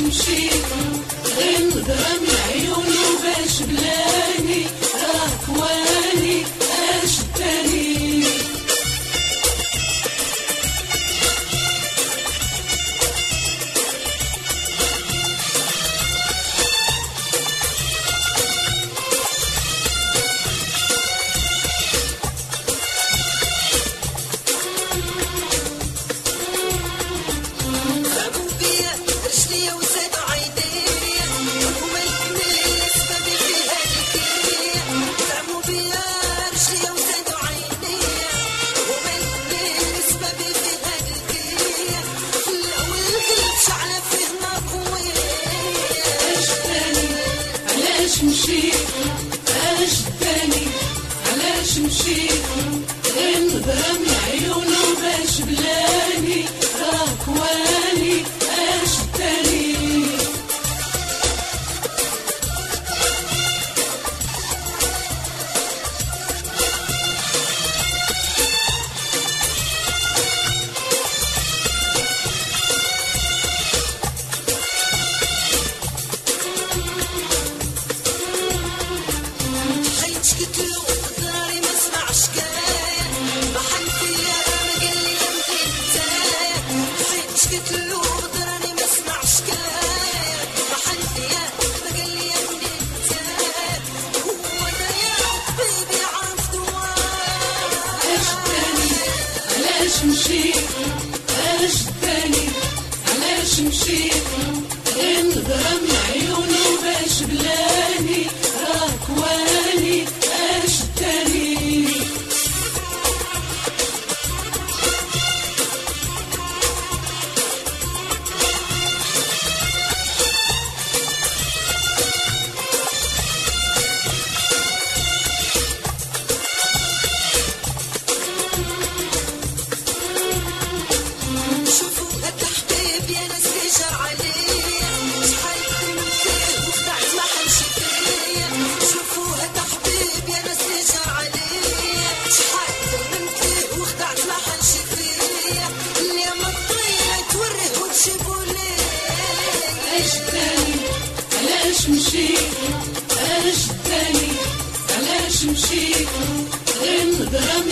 باش مشيت غير نظرم العيون وباش بلاني راك واني اش الثاني علاش داني علاش مشيت غير نبهم عيونه باش بلاني. علاش مشيت؟ علاش تاني علاش مشيت؟ غير نظرة من عيونه باش بلاد. علاش تاني علاش مشيت؟ غير نبرم